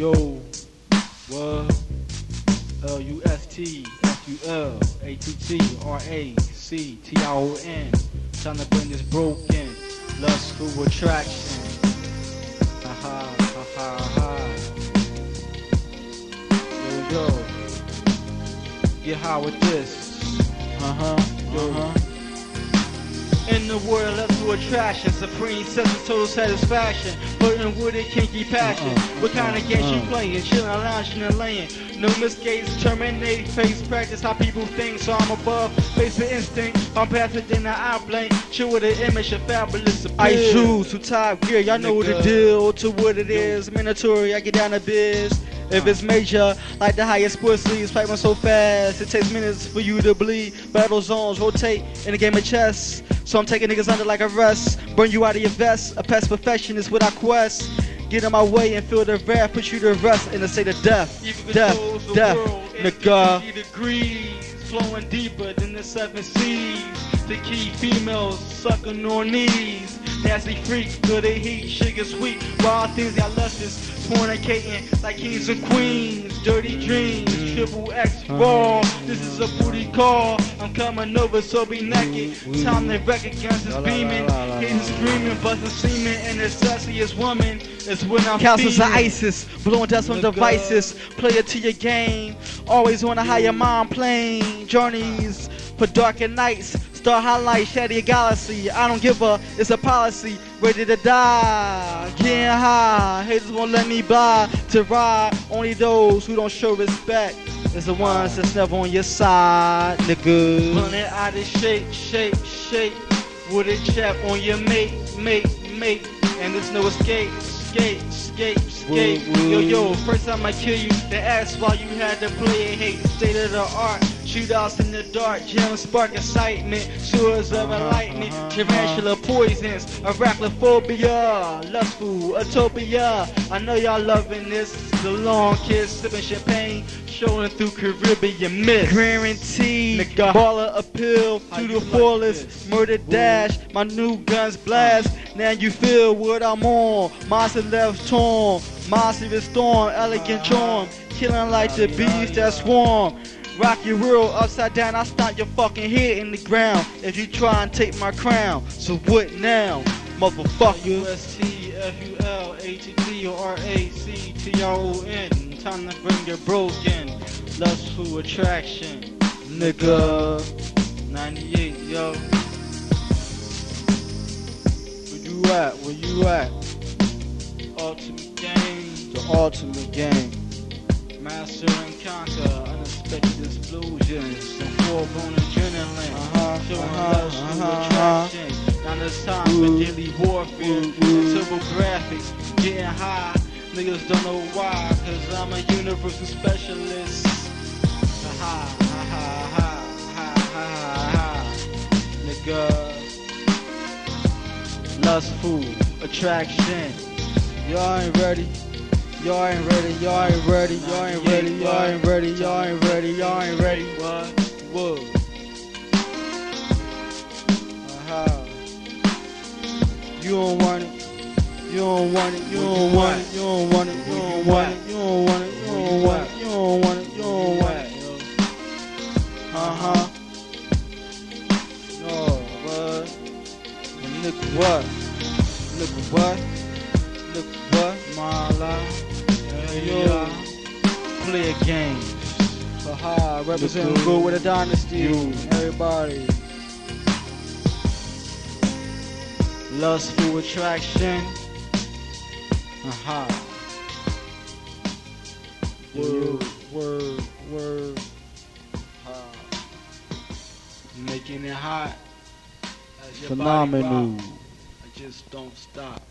Yo, what? L U S T F U L A T T R A C T I O N. Trying to bring this broken lustful attraction. Ha ha ha ha ha. Yo yo. Get high with this. Uh huh. Uh-huh. The world of to attraction, supreme sense of total satisfaction. Flirting with a kinky passion. Uh-uh, what kind of games uh-uh. you playing? Chilling, lounging, and laying. No mistakes, terminate, face practice how people think. So I'm above, face the instinct. I'm faster than the eye blink. Chill with an image of fabulous appeal. Ice shoes to top gear, y'all know what the deal to what it is. Mandatory, I get down to biz. If it's major, like the highest sports leagues, fighting so fast, it takes minutes for you to bleed. Battle zones rotate in a game of chess. So I'm taking niggas under like a rest. Burn you out of your vest. A past perfection is what I quest. Get in my way and feel the wrath, put you to rest in the state of death. Even Death, the death, world nigga. 50 degrees, flowing deeper than the seven seas. The key females sucking on knees. Nasty freak, good at heat, sugar sweet. Wild things got luscious, fornicating like kings and queens. Dirty dreams, triple X raw. This is a booty call. I'm coming over, so be naked. Time to wreck against this beaming. Hitting, screaming, busting semen, and the sexiest woman is when I'm Councils of. ISIS, blowing dust on Nigga. devices. Play it to your game. Always on a higher mind plane. Journeys for darker nights. Star highlight, shatter your galaxy. I don't give a, it's a policy. Ready to die. Getting high. Haters won't let me buy to ride. Only those who don't show respect is the ones that's never on your side, nigga. Running out of shape, shape, shape. With a chap on your mate, mate, mate. And there's no escape, escape, escape, escape. Woo, woo. Yo, yo, first time I kill you, they ask why you had to play it. Hate, state of the art. Shootouts in the dark, gems spark excitement. Sewers of Uh-huh, enlightenment, uh-huh, tarantula poisons, arachnophobia, lustful, utopia. I know y'all loving this. The long kiss, sipping champagne, showing through Caribbean mist. Guaranteed, Nigga. baller appeal to the like fullest. this? Murder dash, my new guns blast. Now you feel what I'm on. Monster left torn, monster is storm, elegant charm, killing like the beast that swarm. Rock your world upside down, I stomp your fucking head in the ground if you try and take my crown. So what now, motherfucker? U-S-T-F-U-L-A-T-T-R-A-C-T-R-O-N. Time to bring your broken lustful attraction. Nigga, 98, yo. where you at? Where you at? Ultimate game. The ultimate game. Master and conquer. Unexpected explosions. And full-blown adrenaline. Uh-huh, Showing uh-huh, lustful uh-huh, attraction. Now it's time for daily warfare. And turbo graphics. Getting high. Niggas don't know why. Cause I'm a universal specialist. Ha ha ha ha ha ha ha ha. Nigga. Lustful attraction. Y'all ain't ready. Y'all ain't ready. Y'all ain't ready. Y'all ain't ready. Y'all ain't ready. Y'all ain't ready. Y'all ain't ready. What? Whoa. Uh-huh. You don't want it. You don't want it. You don't want it. You don't want it. You don't want it. You don't want it. You don't want it. You don't want it. You don't want it. Uh-huh. No. And Look what? Look what? Look what? My life. Yo. Yo. Play a game. Haha, representing good with a dynasty. You. Everybody. Lustful attraction. Aha. Word, word, word. Making it hot. Phenomenal. I just don't stop.